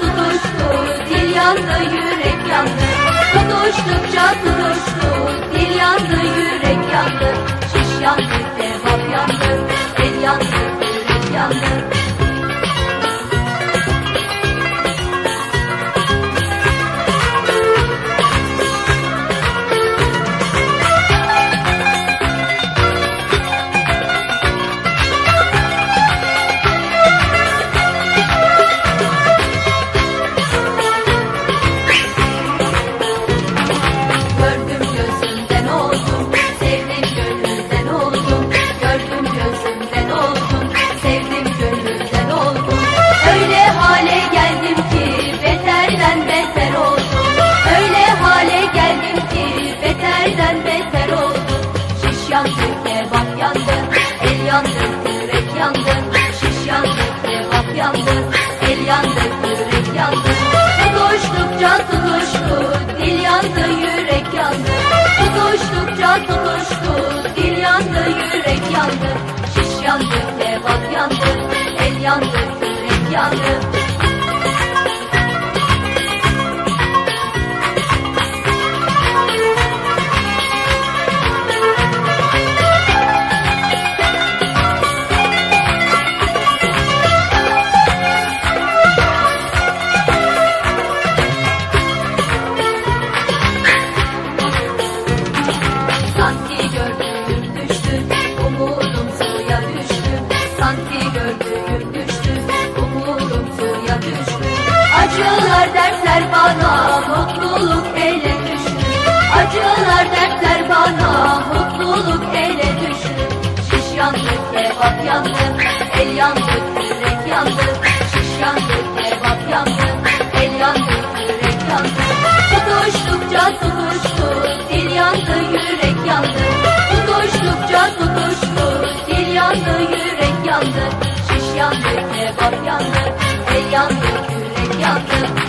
tutuştu dil yandı yürek yandı Tutuştukça tutuştu yandı, el yandı, yürek yandı. Tutuştukça tutuştu, dil yandı, yürek yandı. Tutuştukça tutuştu, dil yandı, yürek yandı. Şiş yandı, kebap yandı, el yandı, yürek yandı. Yandı, el yandı, yürek yandı. Şiş yandı, kebap yandı, el yandı, yürek yandı. Tutuştukça tutuştu, dil yandı, yürek yandı. Tutuştukça tutuştu, dil yandı, yürek yandı. Şiş yandı, kebap yandı, el yandı, yürek yandı.